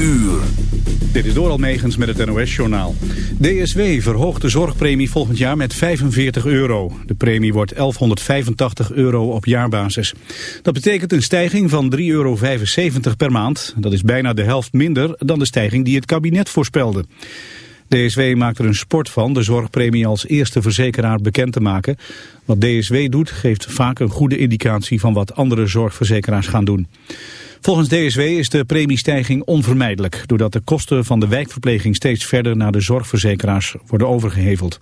Uur. Dit is Doral Megens met het NOS-journaal. DSW verhoogt de zorgpremie volgend jaar met 45 euro. De premie wordt 1185 euro op jaarbasis. Dat betekent een stijging van 3,75 euro per maand. Dat is bijna de helft minder dan de stijging die het kabinet voorspelde. DSW maakt er een sport van de zorgpremie als eerste verzekeraar bekend te maken. Wat DSW doet geeft vaak een goede indicatie van wat andere zorgverzekeraars gaan doen. Volgens DSW is de premiestijging onvermijdelijk... doordat de kosten van de wijkverpleging steeds verder naar de zorgverzekeraars worden overgeheveld.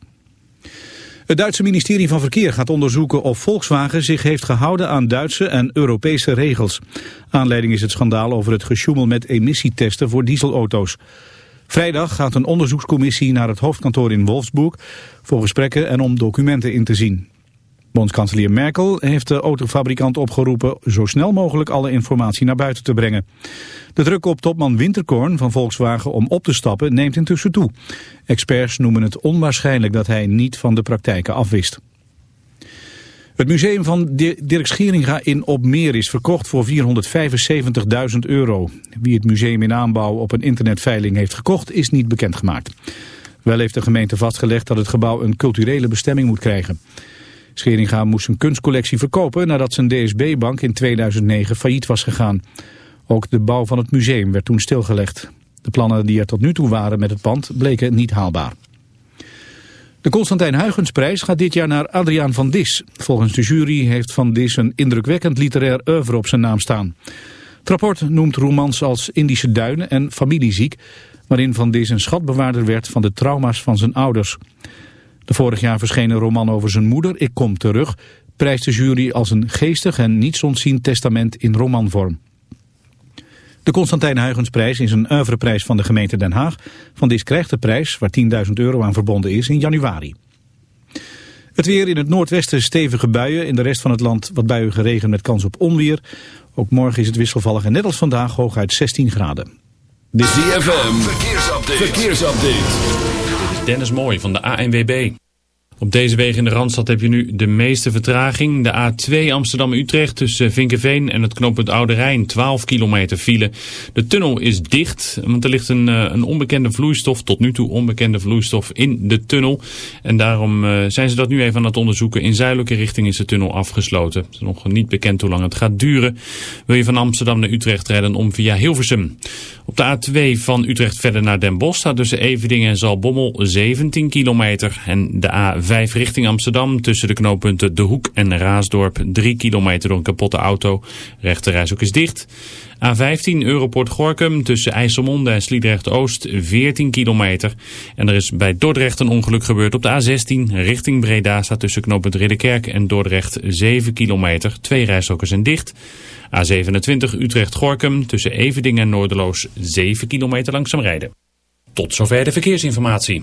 Het Duitse ministerie van Verkeer gaat onderzoeken of Volkswagen zich heeft gehouden aan Duitse en Europese regels. Aanleiding is het schandaal over het gesjoemel met emissietesten voor dieselauto's. Vrijdag gaat een onderzoekscommissie naar het hoofdkantoor in Wolfsburg voor gesprekken en om documenten in te zien. Bondskanselier Merkel heeft de autofabrikant opgeroepen zo snel mogelijk alle informatie naar buiten te brengen. De druk op topman Winterkorn van Volkswagen om op te stappen neemt intussen toe. Experts noemen het onwaarschijnlijk dat hij niet van de praktijken afwist. Het museum van Dirk Scheringa in Opmeer is verkocht voor 475.000 euro. Wie het museum in aanbouw op een internetveiling heeft gekocht is niet bekendgemaakt. Wel heeft de gemeente vastgelegd dat het gebouw een culturele bestemming moet krijgen. Scheringa moest zijn kunstcollectie verkopen nadat zijn DSB-bank in 2009 failliet was gegaan. Ook de bouw van het museum werd toen stilgelegd. De plannen die er tot nu toe waren met het pand bleken niet haalbaar. De Constantijn Huygensprijs gaat dit jaar naar Adriaan van Dis. Volgens de jury heeft Van Dis een indrukwekkend literair oeuvre op zijn naam staan. Het rapport noemt romans als Indische Duinen en Familieziek... waarin Van Dis een schatbewaarder werd van de trauma's van zijn ouders. De vorig jaar verschenen roman over zijn moeder, Ik kom terug, prijst de jury als een geestig en niets ontziend testament in romanvorm. De Constantijn Huygensprijs is een oeuvreprijs van de gemeente Den Haag. Van dit krijgt de prijs, waar 10.000 euro aan verbonden is, in januari. Het weer in het noordwesten stevige buien. In de rest van het land wat buien geregen met kans op onweer. Ook morgen is het wisselvallig en net als vandaag hooguit 16 graden. De ZFM, verkeersupdate. verkeersupdate. Dennis Mooi van de ANWB. Op deze wegen in de Randstad heb je nu de meeste vertraging. De A2 Amsterdam-Utrecht tussen Vinkenveen en het knooppunt Oude Rijn. 12 kilometer file. De tunnel is dicht, want er ligt een, eh, een onbekende vloeistof, tot nu toe onbekende vloeistof in de tunnel. En daarom uh, zijn ze dat nu even aan het onderzoeken. In zuidelijke richting is de tunnel afgesloten. Het is nog niet bekend hoe lang het gaat duren. Wil je van Amsterdam naar Utrecht rijden om via Hilversum. Op de A2 van Utrecht verder naar Den Bosch staat tussen Evedingen en Zalbommel 17 kilometer. En de A5 richting Amsterdam tussen de knooppunten De Hoek en Raasdorp 3 kilometer door een kapotte auto. Ook is dicht. A15 Europort Gorkum tussen IJsselmonde en Sliedrecht-Oost 14 kilometer. En er is bij Dordrecht een ongeluk gebeurd op de A16 richting Breda staat tussen knooppunt Ridderkerk en Dordrecht 7 kilometer. Twee rijstroken zijn dicht. A27 Utrecht-Gorkum tussen Evedingen en Noorderloos 7 kilometer langzaam rijden. Tot zover de verkeersinformatie.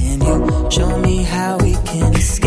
Can you show me how we can escape?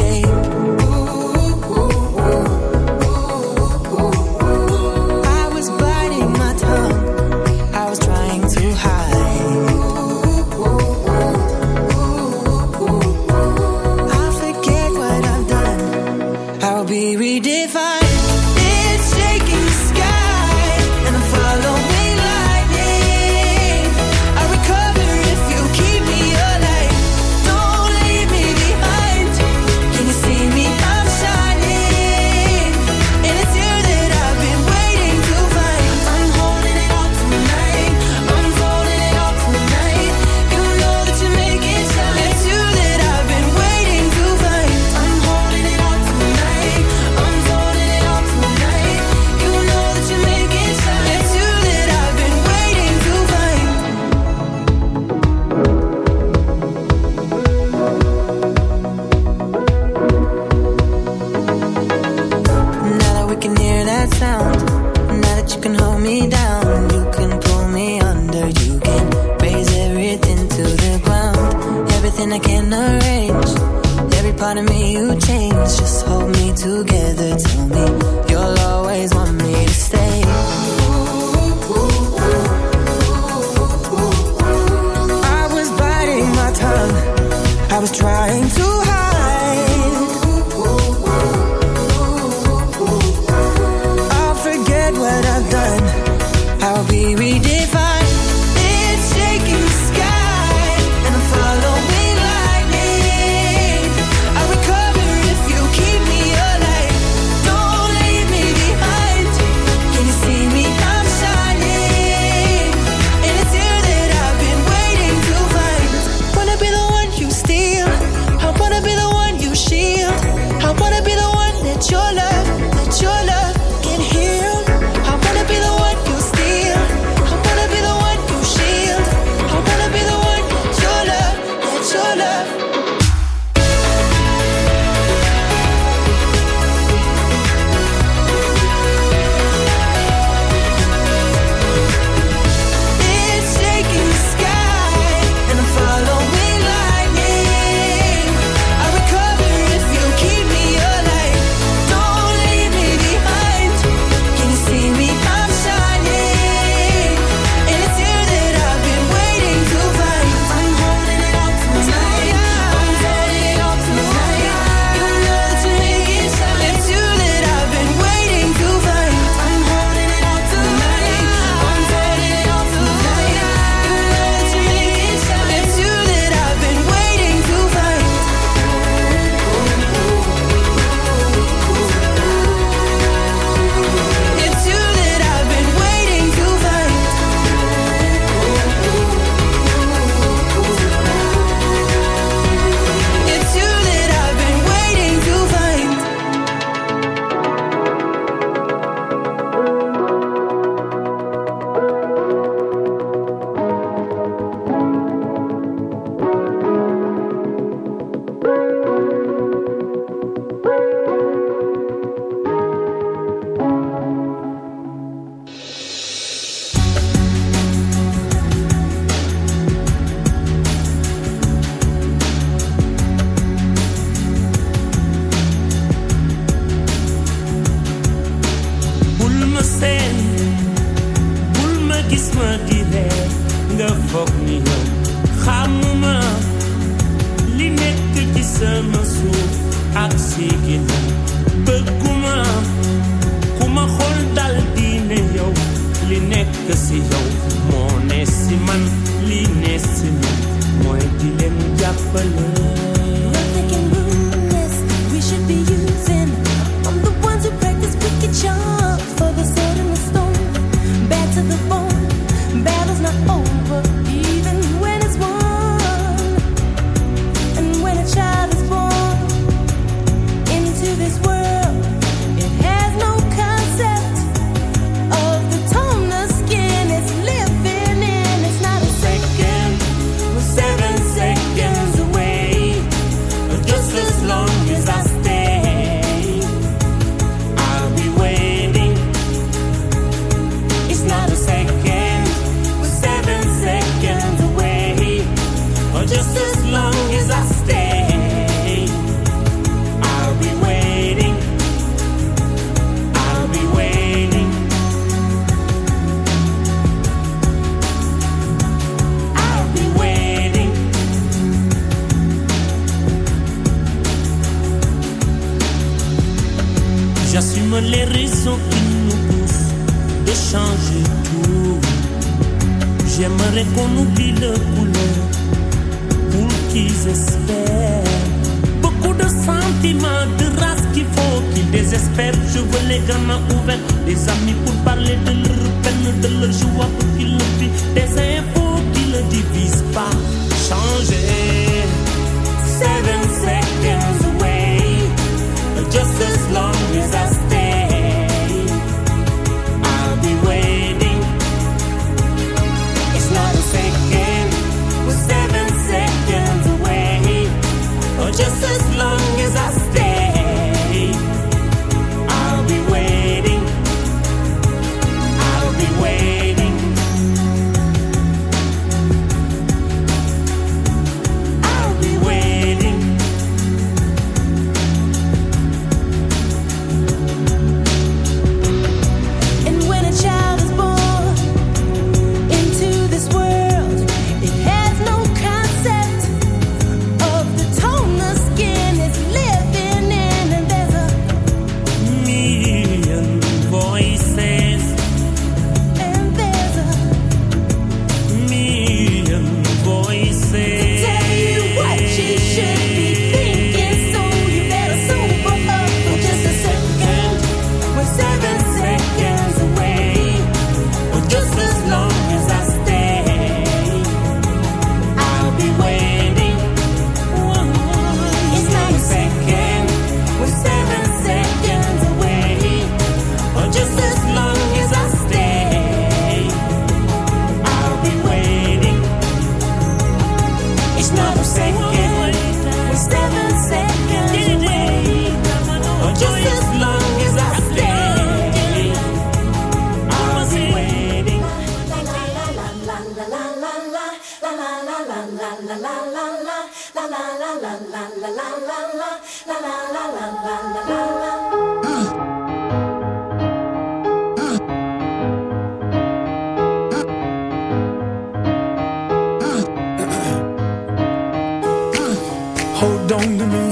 Hold on to me.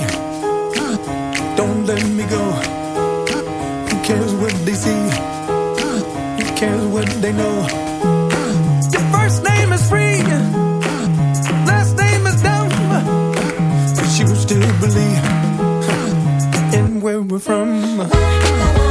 Don't let me go. Who cares what they see? Who cares what they know family and where we're from.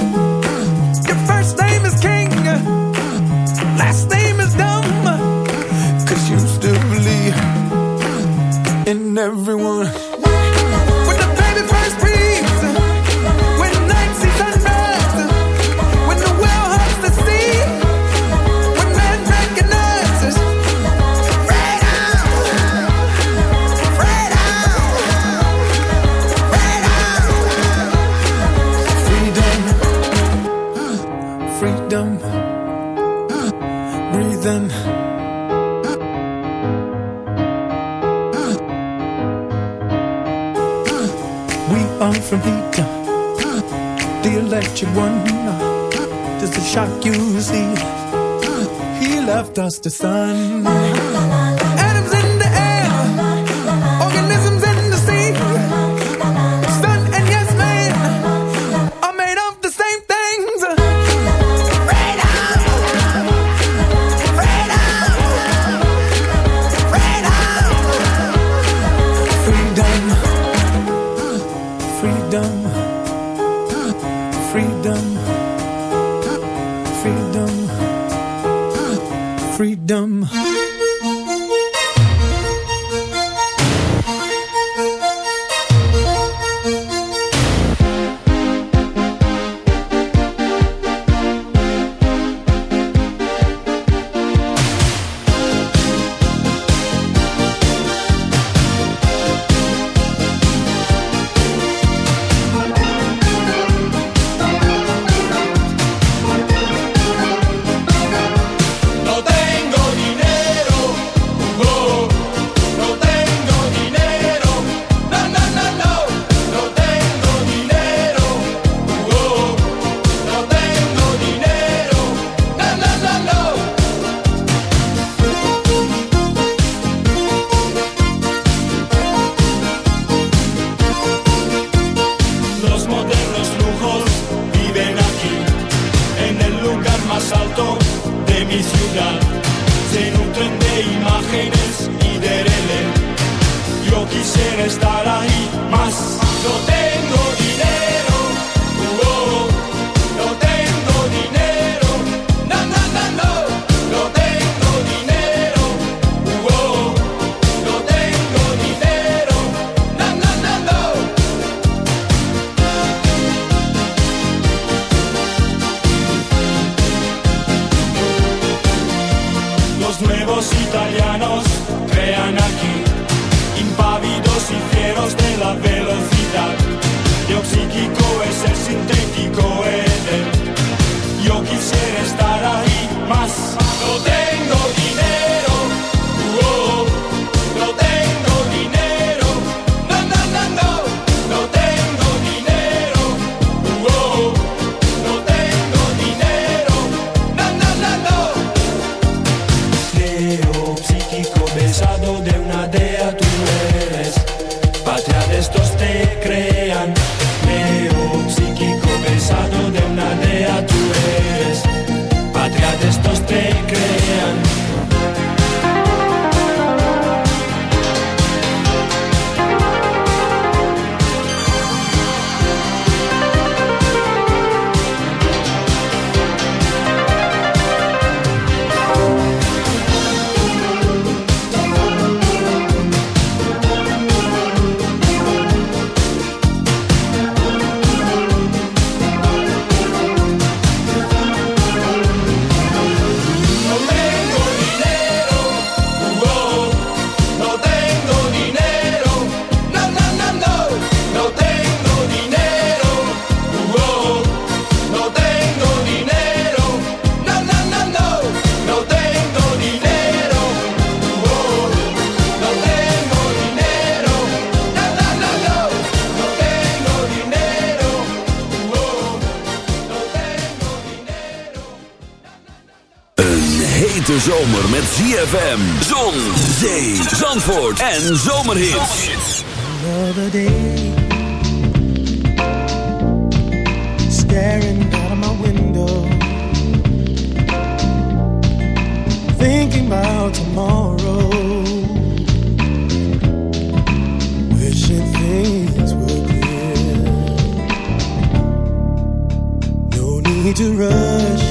I'm from heat, the electric one. Does it shock you? See, he left us the sun. Hete zomer met ZFM, zon, zee, zandvoort en zomerhits. Another day, staring out of my window, thinking about tomorrow, wishing things were clear. No need to rush.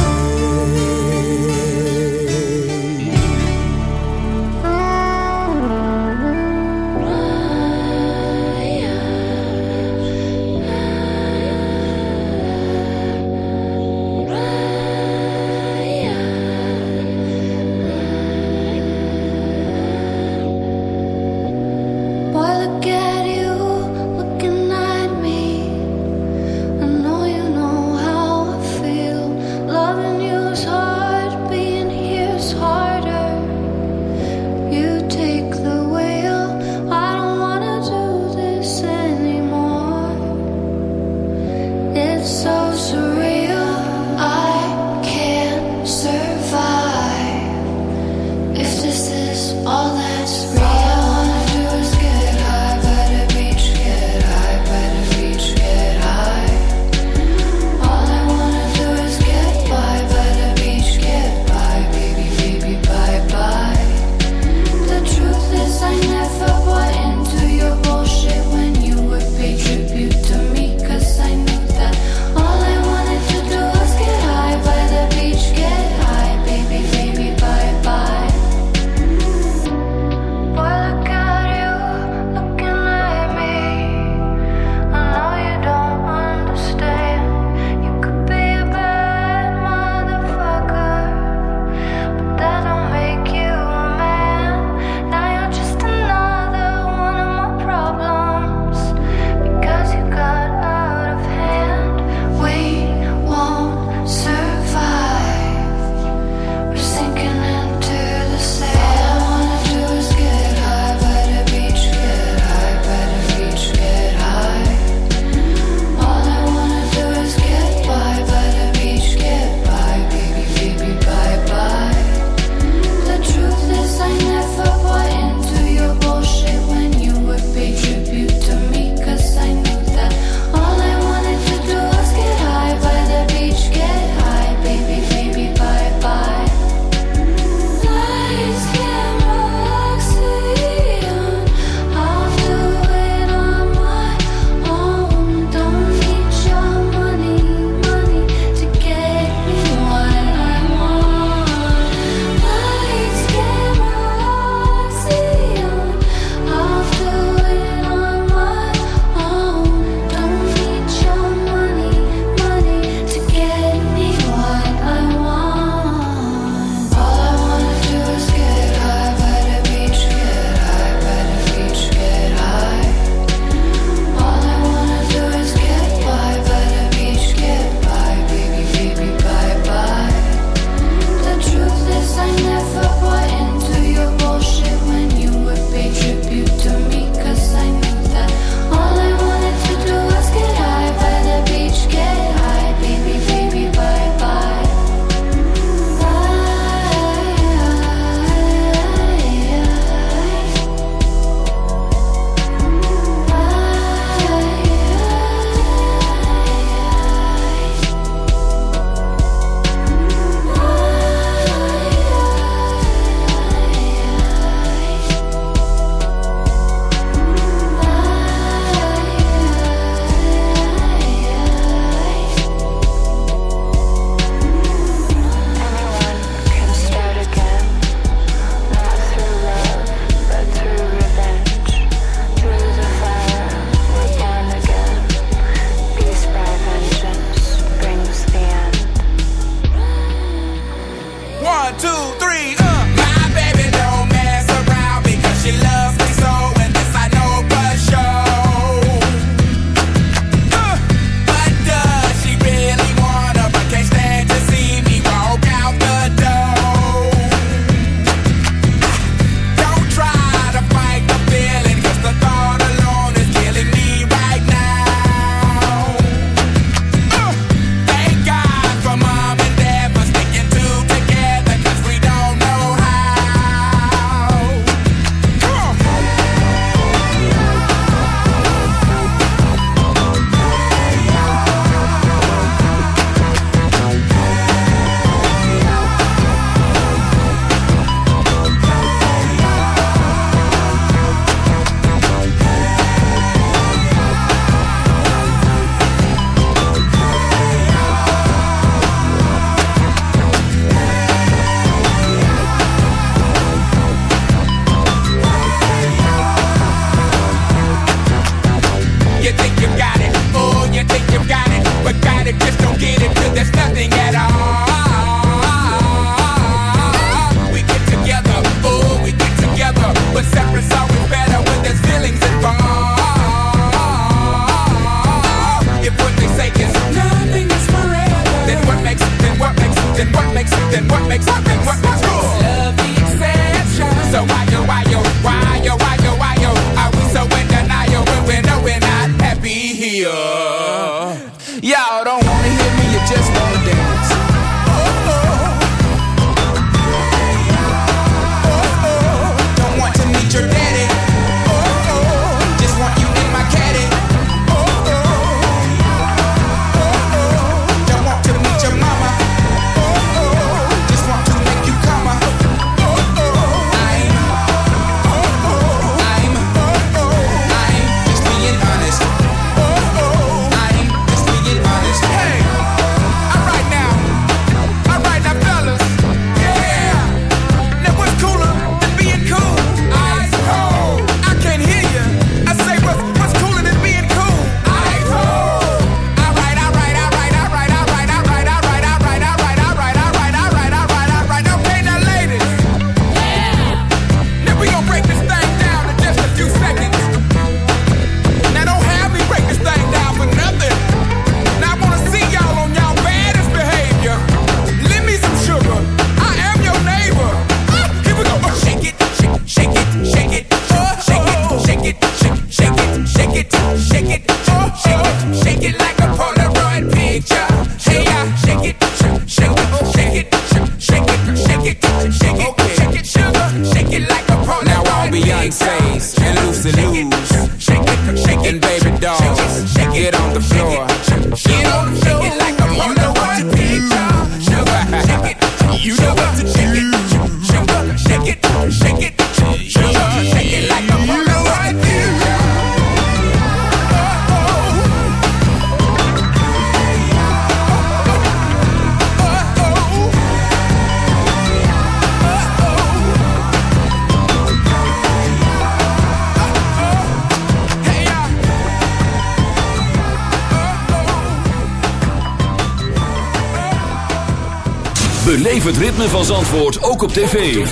Beleef het ritme van Zandvoort ook op tv.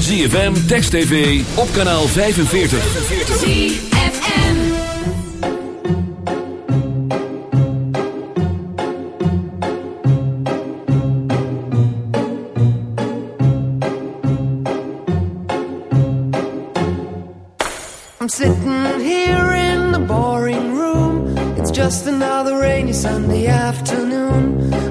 ZFM, Text TV, op kanaal 45. I'm sitting here in the boring room. It's just another rainy Sunday afternoon.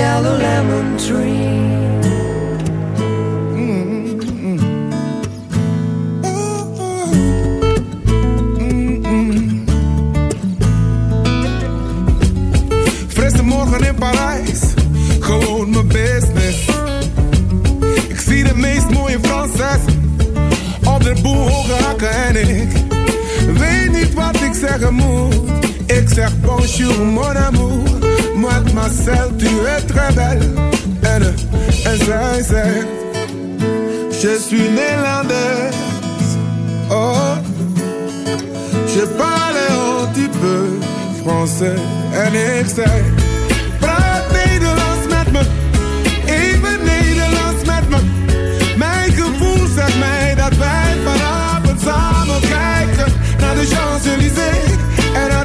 yellow lemon tree. Frisse morgen in Parijs, gewoon mijn business. Ik zie de meest mooie Franses op de boel en ik weet niet wat ik zeggen moet. Ik zeg bonjour mon amour, mademoiselle tu es très belle. En zij zegt, je suis néerlandaise. Oh, je parle un petit peu français. En ik zei, praat Nederlands met me, even Nederlands met me. Mijn gevoel zegt mij dat wij vanavond samen kijken naar de Champs-Élysées en naar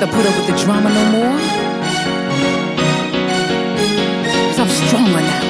have to put up with the drama no more. Cause I'm stronger now.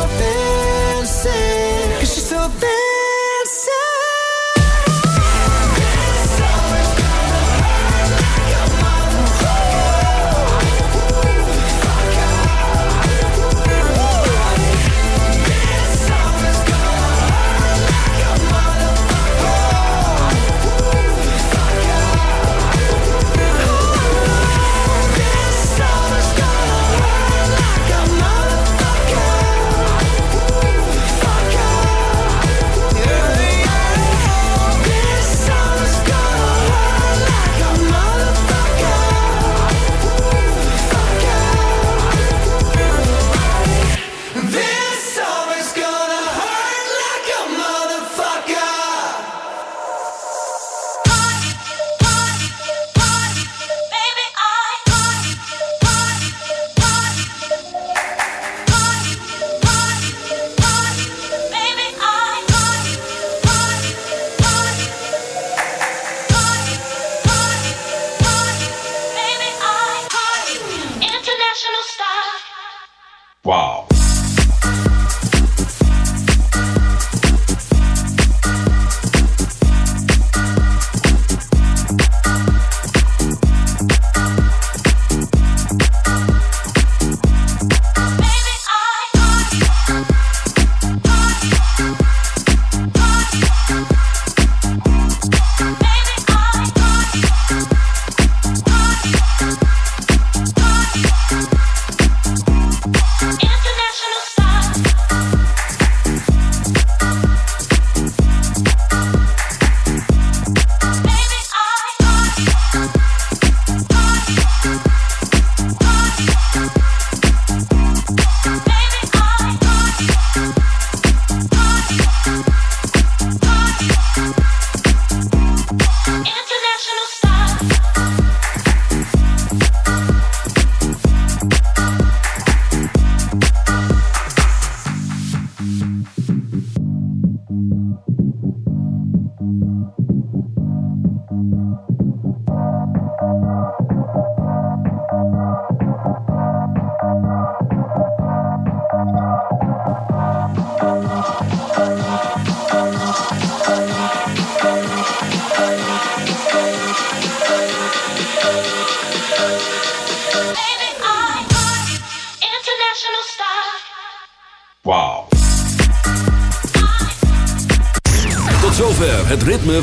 nothing Wow.